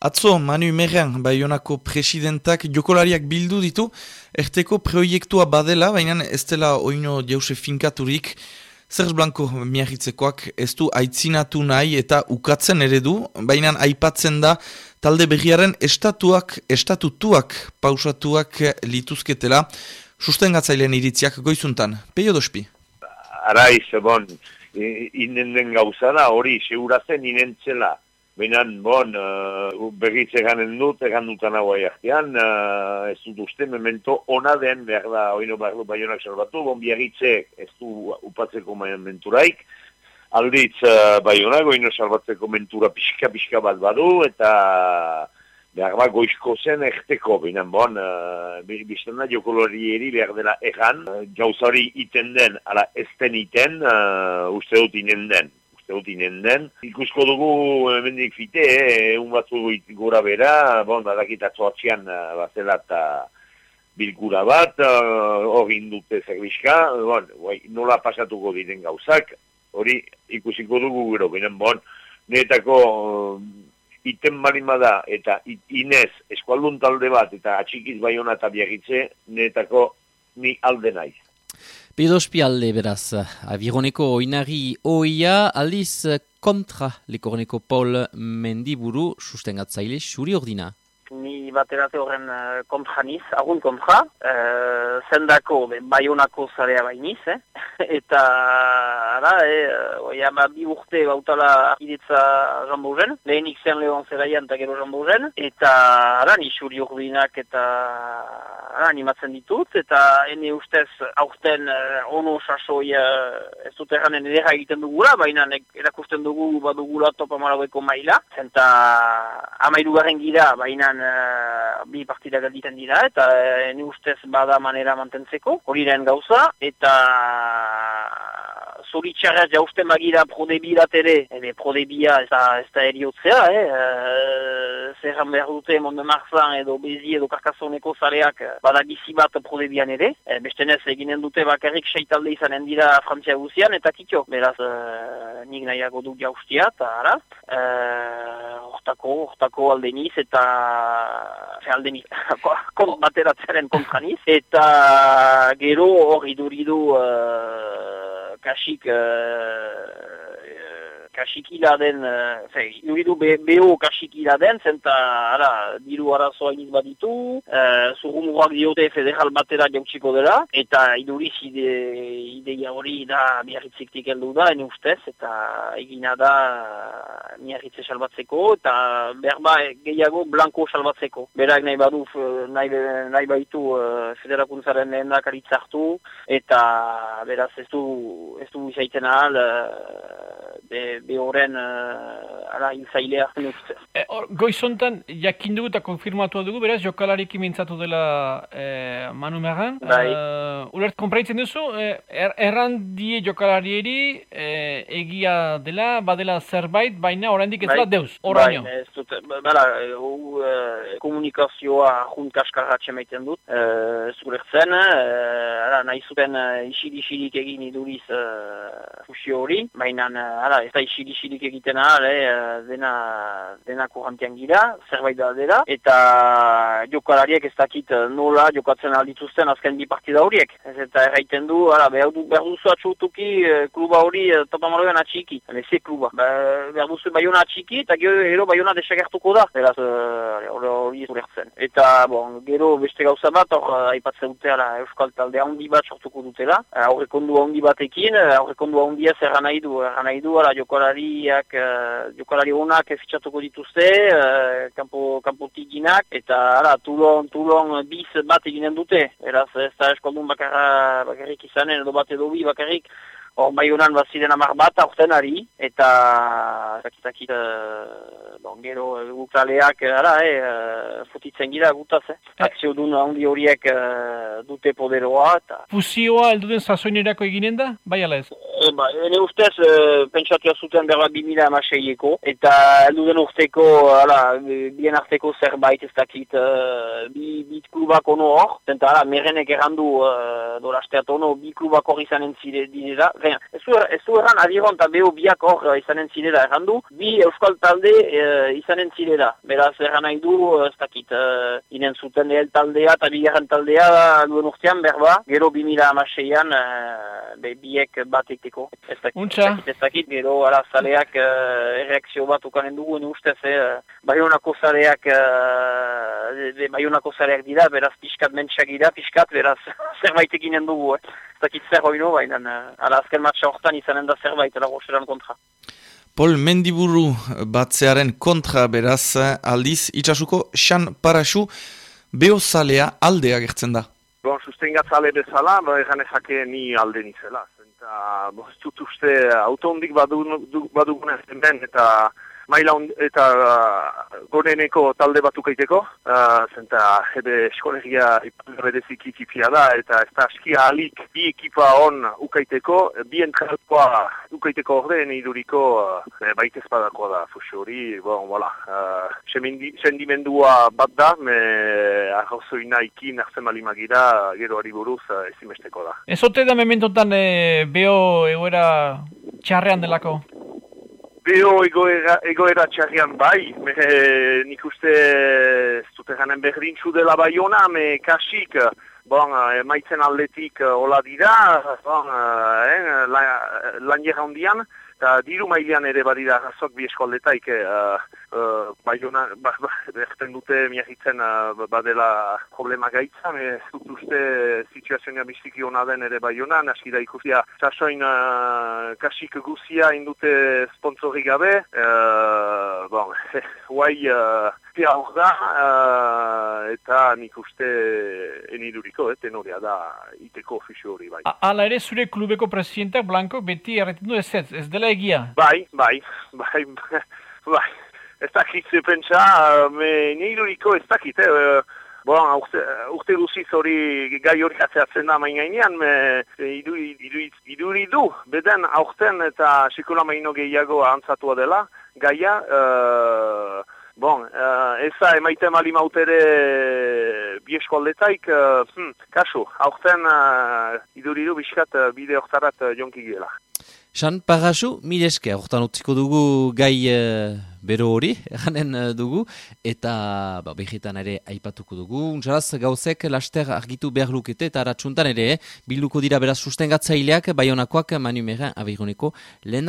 Atzo, Manu Merrean, Bayonako presidentak jokolariak bildu ditu, erteko proiektua badela, baina ez dela oino jause finkaturik, Serge Blanco miagitzekoak ez du aitzinatu nahi eta ukatzen eredu, baina aipatzen da talde berriaren estatuak, estatutuak, pausatuak lituzketela, sustengatzailean iritziak goizuntan. Peio dospi? Araiz, bon, inenden gauzara hori, segurazen inentzela, Beinan, bon, uh, berriz eganen dut, egan dutan hau aiartian, uh, ez dut uste, memento ona den, behar da, oino behar baionak salbatu, bon, biarritze ez du upatzeko menturaik, alditz uh, baionak, oino salbatzeko mentura pixka-pixka bat badu, eta behar bat goizko zen erteko, beinan, bon, uh, biztena jokolorieri behar dela egan, uh, jauzari iten den, ala ez den iten, uh, uste dut inen den zeutinen den. Ikusko dugu hemendik fite, eh, egun batzu gora bera, bon, badakit atzoatzean uh, bazela eta bilkura bat, hori indute zerbizka, bon, bai, nola pasatuko diren gauzak, hori ikusiko dugu gero, binen, bon, netako iten balima da, eta inez eskualdun talde bat, eta atxikiz bai hona eta biagitze, netako ni alde naiz. Pedospi alde beraz, abironeko oinari oia, aldiz kontra lekoroneko Paul Mendiburu sustengatzaile suri ordina ni baterate horren uh, kontra niz, agun kontra, uh, zendako, baionako zarea bainiz, eh? eta, ara, eh, oia, ma, bi urte bautala akiditza jambo zen, lehenik zen lehon zeraian eta gero jambo zen, eta, ara, ni urbinak eta, ara, animatzen ditut, eta ene ustez, aurten uh, ono sasoi uh, ez dut erranen edera egiten dugula, baina erakusten dugu badugula topa marabeko maila, zenta amairu garen gira, baina uh, bi partida galditzen dira, eta uh, ni ustez bada manera mantentzeko, hori gauza, eta zoritxarra jausten magira prodebirat ere, ebe prodebia ez da, ez da eriotzea, eh? Uh, zerran behar dute Monde Marzan edo Bezi edo Karkasoneko zareak bada gizi bat prodebian ere, e, bestenez eginen dute bakarrik seitalde izanen dira Frantzia guzian, eta kitio, beraz uh, nik nahiago du jaustia, eta ara, hortako, hortako aldeniz eta aldeniz, kon bateratzaren kontraniz eta gero hor iduridu uh, kasik uh, kasikila den, uh, iruditu beho kasikila den, zenta, ara, diru arazoa iniz baditu, uh, zurrumurak diote federal batera jautsiko dela, eta iduriz ide, ideia hori da miarritziktik heldu da, ene ustez, eta egina da miarritze salbatzeko, eta berba gehiago blanko salbatzeko. Berak nahi badu, nahi, nahi baitu uh, federakuntzaren lehendak hartu, eta beraz ez du, ez du izaiten ahal, be, be horren uh, ara inzailea. E, goizontan, jakin dugu eta konfirmatu dugu, beraz, jokalarik imintzatu dela e, Manu Merran. Bai. Uh, Ulert, kompraitzen duzu, er, erran die jokalarieri egia dela, badela zerbait, baina oraindik ez bai. da deuz, oraino. Bai, ez dut, bera, uh, komunikazioa junt kaskarratxe maiten dut, uh, zulertzen, uh, nahi zuten uh, isirik egin iduriz uh, fusio hori, baina, ez da isili-isilik egiten ahal, eh, dena, dena kurantian gira, zerbait da dela, eta jokalariek ez dakit nola jokatzen aldituzten azken bi partida horiek. Ez eta erraiten du, ara, behar, du, behar duzu atxutuki eh, kluba hori eh, topamaroan atxiki, ze kluba. Be, behar duzu baiona atxiki, eta gero baiona desagertuko da, beraz hori zurertzen. Eta, bon, gero beste gauza bat, hor aipatzen dute, ara, euskal talde handi bat sortuko dutela, aurrekondu handi batekin, aurrekondu handia zer nahi du, nahi du, ara, jokalariak, uh, jokalari honak fitxatuko dituzte, uh, kanpo, kanpo tiginak, eta ara, tulon, tulon biz bat eginen dute, eraz ez da eskoldun bakarra, bakarrik izanen, edo bat edo bi bakarrik, Hor, bai honan bat ziren amar bat aurten ari, eta zakitakit, uh, bon, gero gukaleak, ara, eh, futitzen gira gutaz, eh. Akzio duen handi horiek uh, dute poderoa, eta... Fuzioa elduden sasoinerako eginen da, bai ala ez? Ba, ene ustez, e, pentsatia zuten berba 2000 amaseieko, eta den urteko, ala, bien arteko zerbait ez dakit, e, bi, bi klubak ono hor, zenta, ala, merenek errandu, e, dola ono, bi klubak hor izanen zire dinera, ez du erran, adiron, eta beho biak hor izanen zirela errandu, bi euskal talde e, izanen zirela, beraz erran nahi du, ez dakit, e, inen zuten el taldea, eta bigarren taldea, duen urtean, berba, gero 2000 amaseian, e, biek bat egiteko. Ez dakit, ez dakit, gero ala zaleak uh, erreakzio bat ukanen dugu, ustez, eh, baionako zaleak, uh, baionako zaleak dira, beraz pixkat mentxak dira, pixkat, beraz zerbait eginen dugu, eh. ez dakit zer hoino, baina uh, ala azken matxa horretan izanen da zerbait, ala roxeran kontra. Pol Mendiburu batzearen kontra beraz aldiz, itxasuko Xan Paraxu, beho zalea aldea gertzen da. Bon, sustengatzale bezala, ba, egan ezake ni alde nizela. Eta, bo, ez dut uste, autondik badugunez hemen, eta maila eta uh, goneneko talde bat ukaiteko, uh, zenta ebe eskolegia ipaneredezik ikipia da, eta ez da askia alik bi ekipa on ukaiteko, bi entralkoa ukaiteko orden iduriko uh, baitez badakoa da, fuxo hori, bon, voilà, uh, sendimendua bat da, me arrozoina ikin arzen malimagida, gero ari buruz uh, ezimesteko da. Ez ote da mementotan eh, beho egoera txarrean delako? Beo egoera, egoera txarrian bai, me, nik uste ez dute ganen berdintzu dela bai ona, me kasik, bon, e, maitzen aldetik uh, hola dira, bon, eh, lan jera hondian, eta diru mailean ere badira razok bi eskualdetaik, uh, uh, bai ona, ba, ba, dute miagitzen uh, badela problema gaitza, ez dut uste situazioa biziki hona den ere bai ona, naski da ikusia, sasoin uh, kasik guzia indute sponsori gabe, uh, bon, huai, uh, pia hor da, uh, eta nik uste eniduriko, eh, tenorea da iteko ofizio hori bai. Hala ere zure klubeko presidentak Blanco beti erretindu ez ez, ez dela egia? Bai, bai, bai, bai, ez dakit zepentsa, me eniduriko ez dakit, eh, Bon, urte, urte guziz hori gai hori atzeatzen da main gainean, iduri du, beden aurten eta sikola maino gehiago antzatua dela, gaia, uh, bon, uh, eza emaite mali mautere biesko uh, hm, kasu, aurten uh, iduri du biskat uh, bide hortarat uh, jonki gela. San Pagasu, mil eske, horretan utziko dugu gai uh, bero hori, janen uh, dugu, eta ba, behitan ere aipatuko dugu. Untsaraz, gauzek laster argitu behar lukete, eta aratsuntan ere, eh, bilduko dira beraz sustengatzaileak, baionakoak manu megan abeironeko lehen